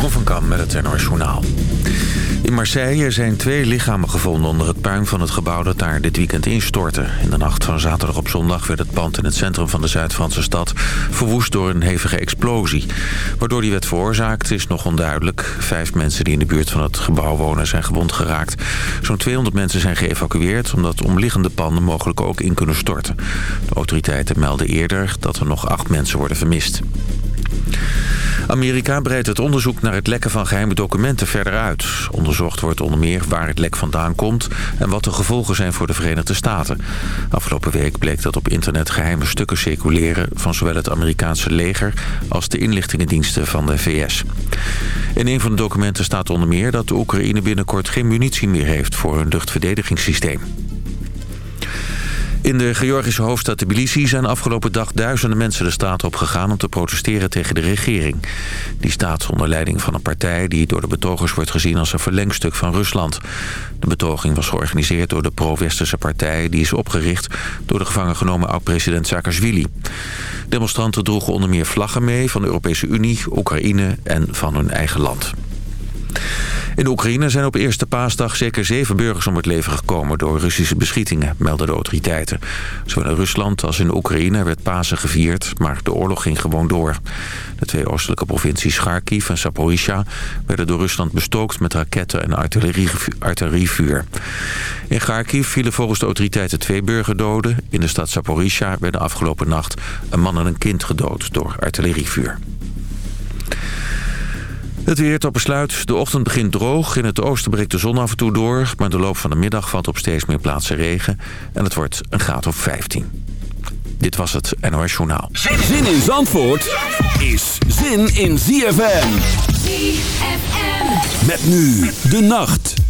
Jeroen van Kam met het NOS Journaal. In Marseille zijn twee lichamen gevonden onder het puin van het gebouw dat daar dit weekend instortte. In de nacht van zaterdag op zondag werd het pand in het centrum van de Zuid-Franse stad verwoest door een hevige explosie. Waardoor die werd veroorzaakt is nog onduidelijk. Vijf mensen die in de buurt van het gebouw wonen zijn gewond geraakt. Zo'n 200 mensen zijn geëvacueerd omdat omliggende panden mogelijk ook in kunnen storten. De autoriteiten melden eerder dat er nog acht mensen worden vermist. Amerika breidt het onderzoek naar het lekken van geheime documenten verder uit. Onderzocht wordt onder meer waar het lek vandaan komt... en wat de gevolgen zijn voor de Verenigde Staten. Afgelopen week bleek dat op internet geheime stukken circuleren... van zowel het Amerikaanse leger als de inlichtingendiensten van de VS. In een van de documenten staat onder meer dat de Oekraïne binnenkort geen munitie meer heeft... voor hun luchtverdedigingssysteem. In de Georgische hoofdstad Tbilisi zijn afgelopen dag duizenden mensen de straat op gegaan om te protesteren tegen de regering. Die staat onder leiding van een partij die door de betogers wordt gezien als een verlengstuk van Rusland. De betoging was georganiseerd door de pro-westerse partij die is opgericht door de gevangen genomen oud-president Saakashvili. Demonstranten droegen onder meer vlaggen mee van de Europese Unie, Oekraïne en van hun eigen land. In de Oekraïne zijn op eerste paasdag zeker zeven burgers om het leven gekomen door Russische beschietingen, melden de autoriteiten. Zowel in Rusland als in Oekraïne werd Pasen gevierd, maar de oorlog ging gewoon door. De twee oostelijke provincies Kharkiv en Zaporizhia werden door Rusland bestookt met raketten en artillerievuur. In Kharkiv vielen volgens de autoriteiten twee burgerdoden. In de stad Zaporizhia werden afgelopen nacht een man en een kind gedood door artillerievuur. Het weer tot besluit. De ochtend begint droog. In het oosten breekt de zon af en toe door. Maar de loop van de middag valt op steeds meer plaatsen regen. En het wordt een graad of 15. Dit was het NOS Journaal. Zin in Zandvoort is zin in ZFM. ZFM. Met nu de nacht.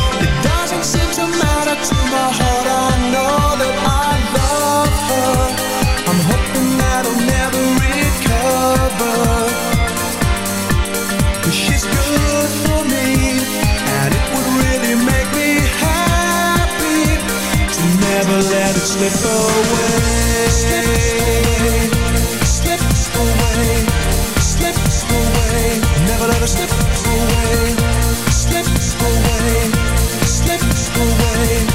Let it slip away. Slip away. Slip away. Never let it slip away. Slip away. Slip away.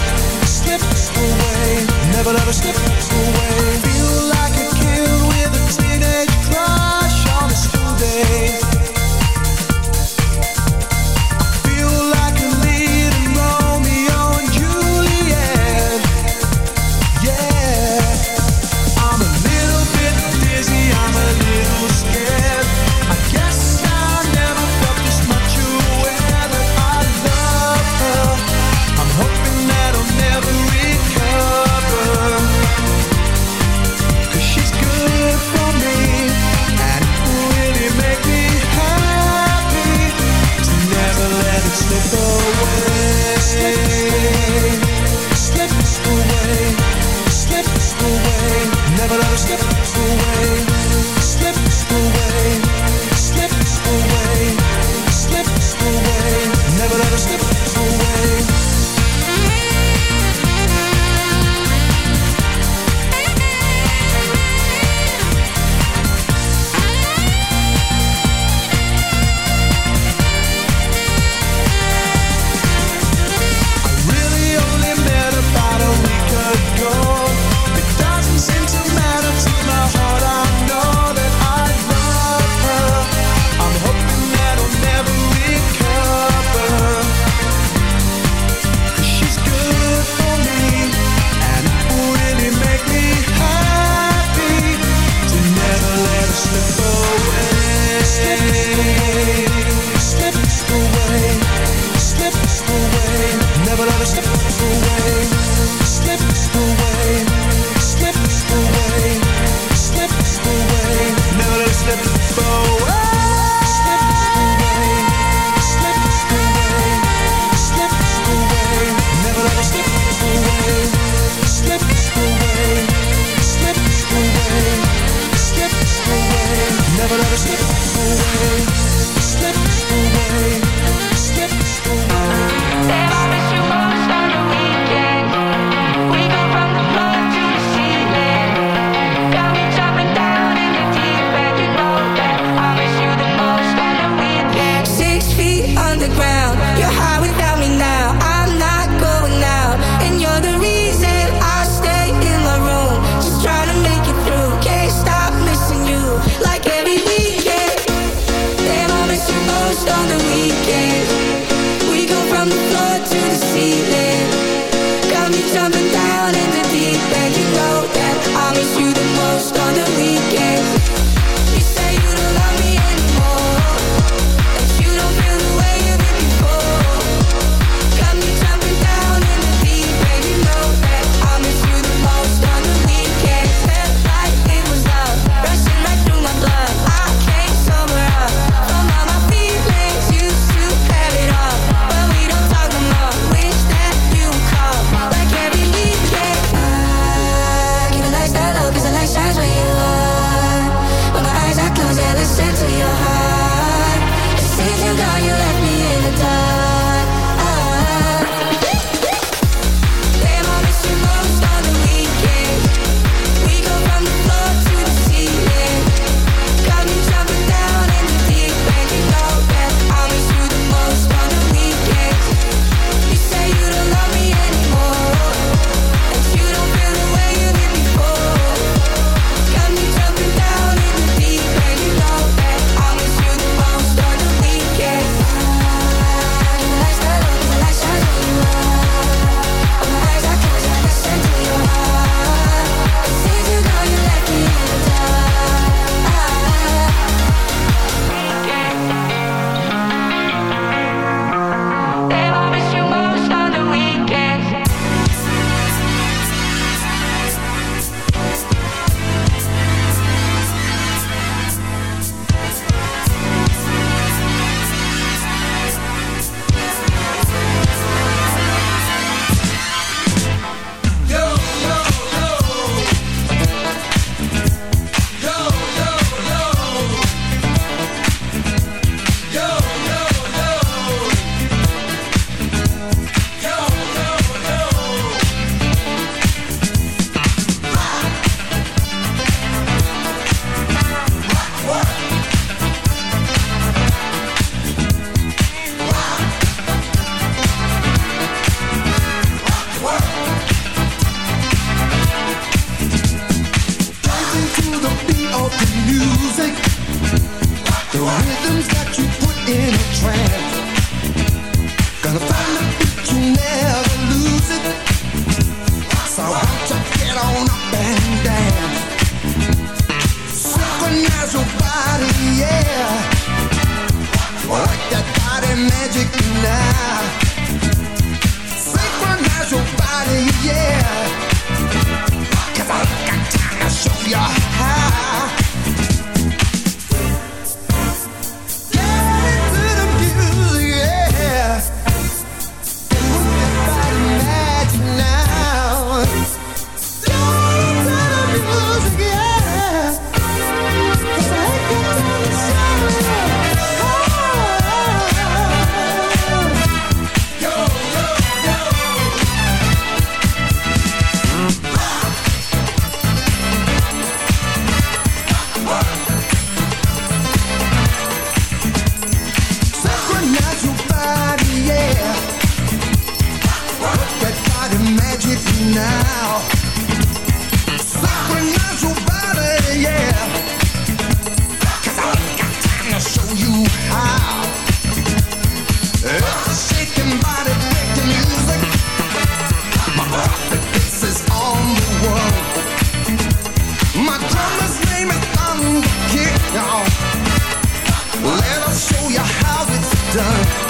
Slip away. Never let her slip away. your how it's done.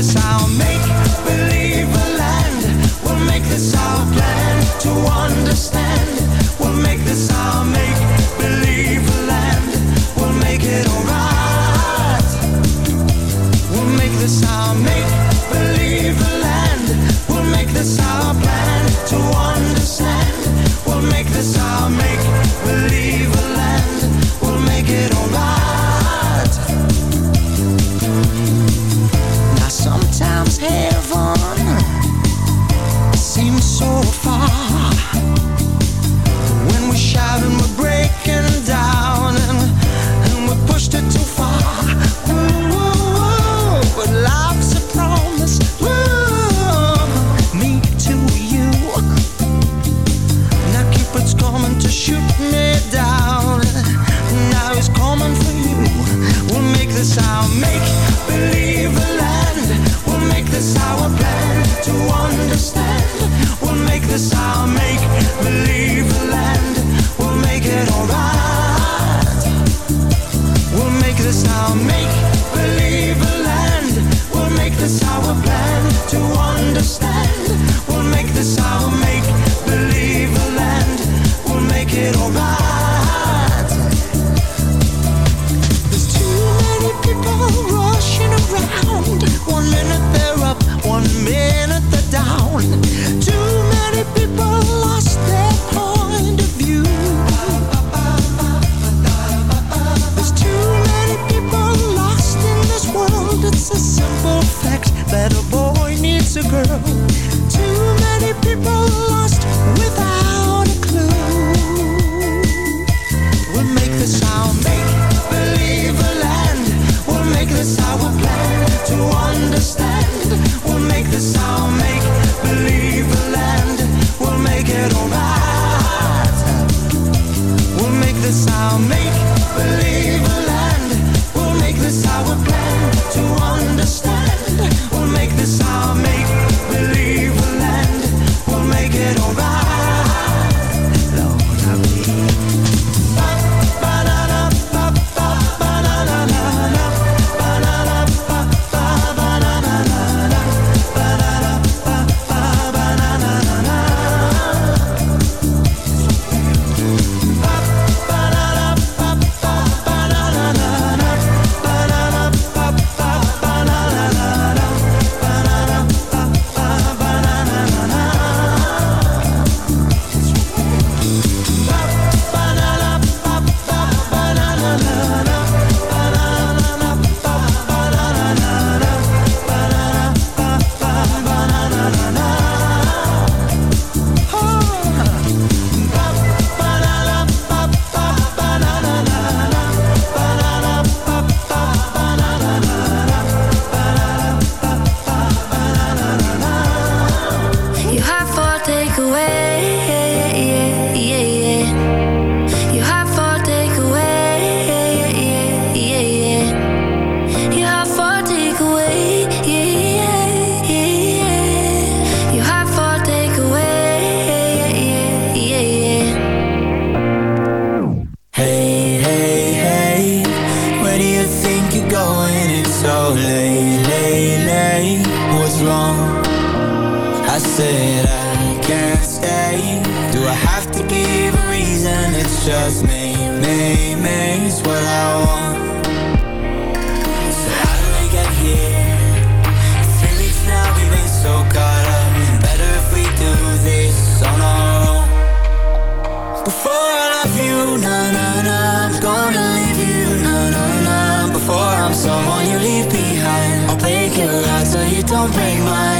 this I'll make wrong. I said I can't stay. Do I have to give a reason? It's just me, me, me It's what I want. Don't break mine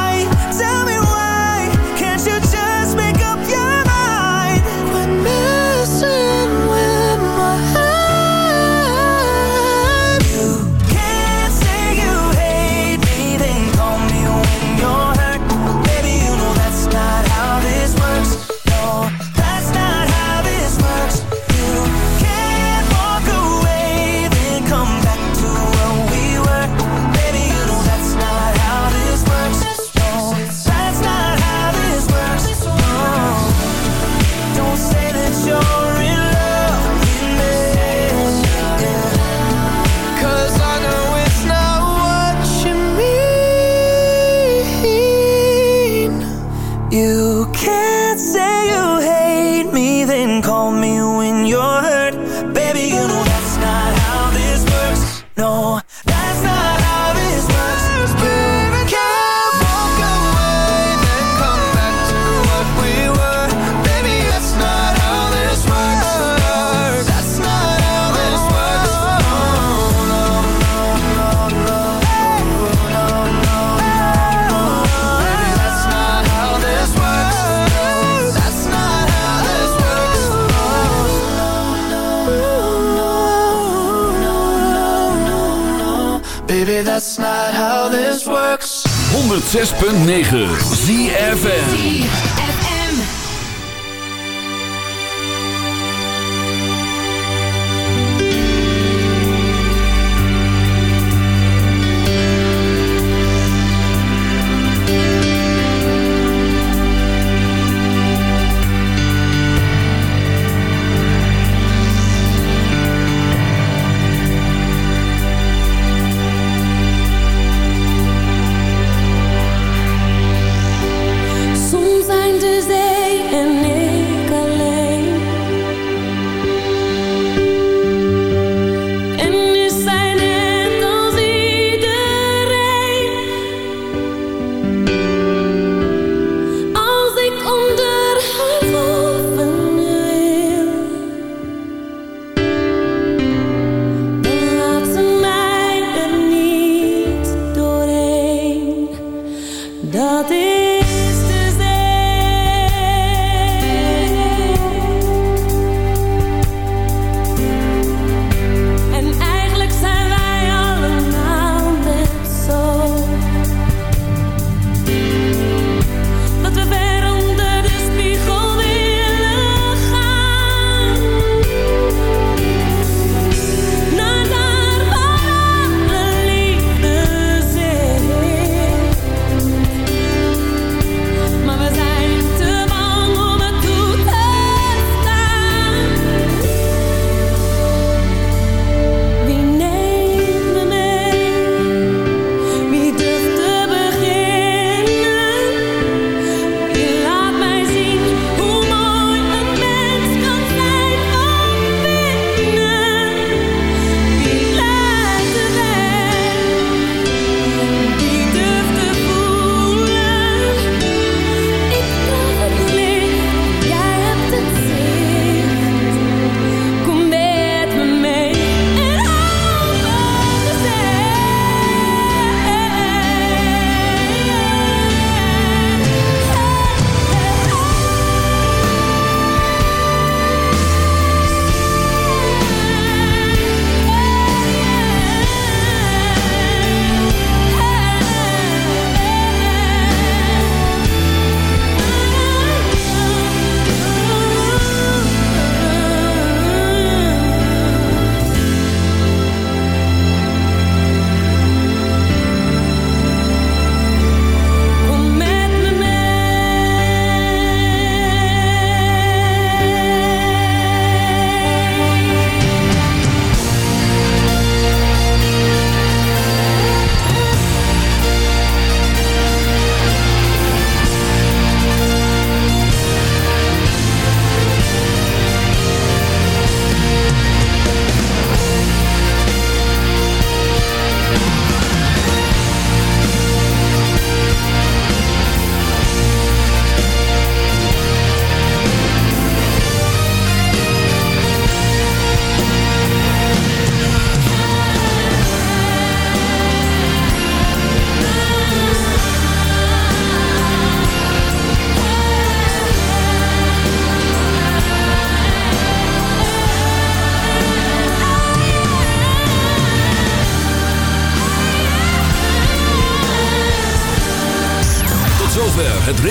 106.9 ZFN